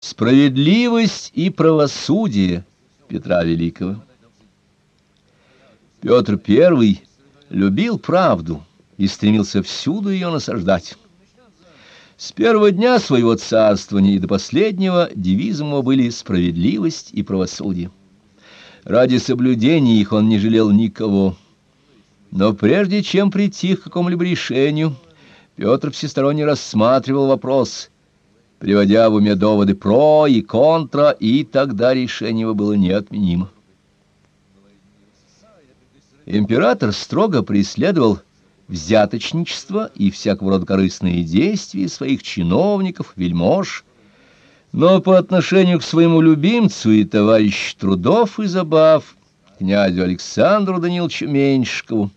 Справедливость и правосудие Петра Великого. Петр I любил правду и стремился всюду ее насаждать. С первого дня своего царствования и до последнего девизом его были справедливость и правосудие. Ради соблюдения их он не жалел никого. Но прежде чем прийти к какому-либо решению, Петр всесторонне рассматривал вопрос – приводя в уме доводы про и контра, и тогда решение его было неотменимо. Император строго преследовал взяточничество и всякого рода корыстные действия своих чиновников, вельмож, но по отношению к своему любимцу и товарищу трудов и забав, князю Александру Даниловичу Меньшкову,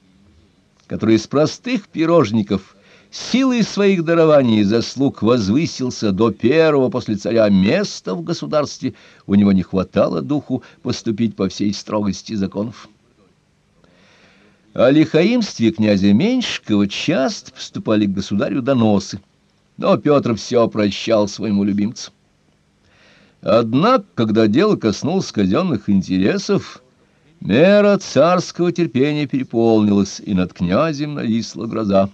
который из простых пирожников – силой своих дарований и заслуг возвысился до первого после царя места в государстве, у него не хватало духу поступить по всей строгости законов. О лихаимстве князя Меньшикова часто поступали к государю доносы, но Петр все прощал своему любимцу. Однако, когда дело коснулось казенных интересов, мера царского терпения переполнилась, и над князем нависла гроза.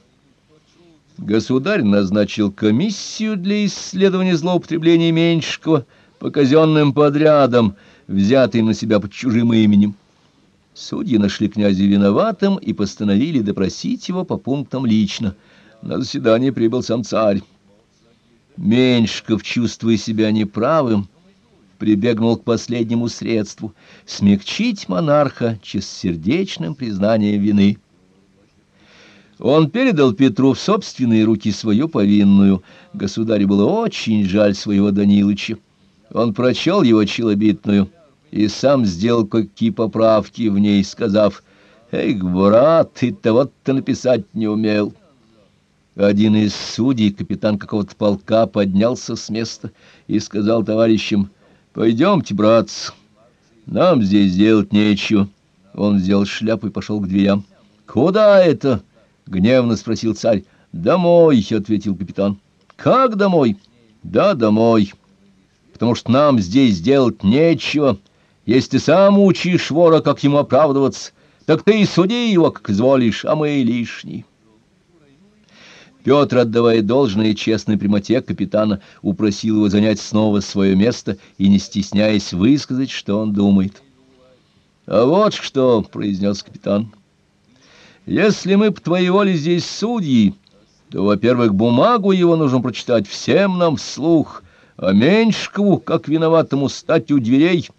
Государь назначил комиссию для исследования злоупотребления Меньшикова по казенным подрядам, взятым на себя под чужим именем. Судьи нашли князя виноватым и постановили допросить его по пунктам лично. На заседание прибыл сам царь. Меньшиков, чувствуя себя неправым, прибегнул к последнему средству — смягчить монарха чистосердечным признанием вины. Он передал Петру в собственные руки свою повинную. Государю было очень жаль своего Данилыча. Он прочел его челобитную и сам сделал какие поправки в ней, сказав, «Эй, брат, ты того-то написать не умел». Один из судей, капитан какого-то полка, поднялся с места и сказал товарищам, «Пойдемте, братцы, нам здесь делать нечего». Он взял шляпу и пошел к дверям. «Куда это?» Гневно спросил царь. «Домой», — ответил капитан. «Как домой?» «Да, домой. Потому что нам здесь делать нечего. Если ты сам учишь вора, как ему оправдываться, так ты и суди его, как изволишь, а мы лишние». Петр, отдавая должное честной прямоте капитана, упросил его занять снова свое место и, не стесняясь, высказать, что он думает. «А вот что», — произнес капитан, — если мы по твоей воле здесь судьи, то, во-первых, бумагу его нужно прочитать всем нам вслух, а Меньшкову, как виноватому, стать у дверей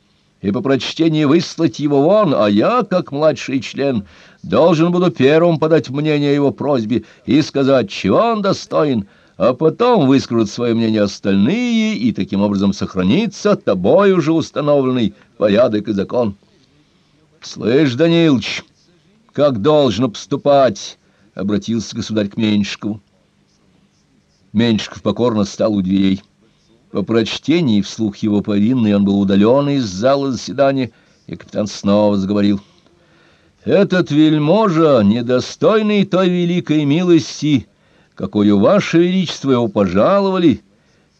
и по прочтении выслать его вон, а я, как младший член, должен буду первым подать мнение его просьбе и сказать, чего он достоин, а потом выскажут свое мнение остальные, и таким образом сохранится тобой уже установленный порядок и закон. Слышь, Данилович, как должно поступать, — обратился государь к Меньшикову. Меньшиков покорно стал у дверей. По прочтении вслух его повинный он был удален из зала заседания, и капитан снова заговорил. «Этот вельможа, недостойный той великой милости, какую ваше величество его пожаловали,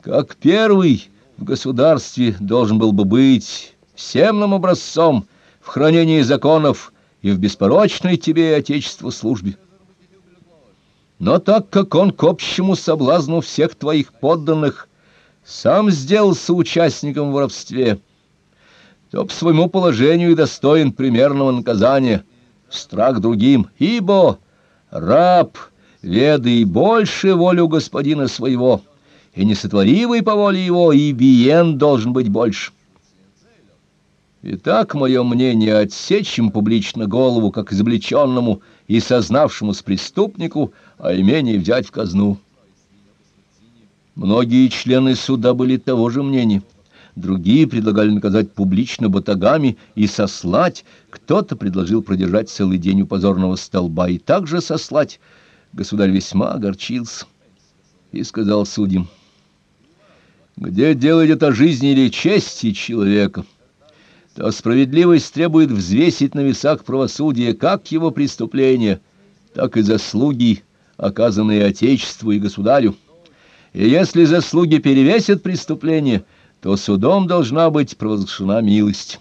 как первый в государстве должен был бы быть всем нам образцом в хранении законов, и в беспорочной тебе Отечеству службе. Но так как он к общему соблазну всех твоих подданных сам сделался участником в воровстве, то по своему положению и достоин примерного наказания, страх другим, ибо раб, ведай больше волю господина своего, и несотворивый по воле его, и биен должен быть больше. Итак, мое мнение, отсечь им публично голову, как изобличенному и сознавшемуся преступнику, а имение взять в казну. Многие члены суда были того же мнения. Другие предлагали наказать публично батагами и сослать. Кто-то предложил продержать целый день у позорного столба и также сослать. Государь весьма огорчился и сказал судьям, «Где дело идет о жизни или чести человека?» То справедливость требует взвесить на весах правосудия как его преступления, так и заслуги, оказанные Отечеству и Государю. И если заслуги перевесят преступления, то судом должна быть провозглашена милость.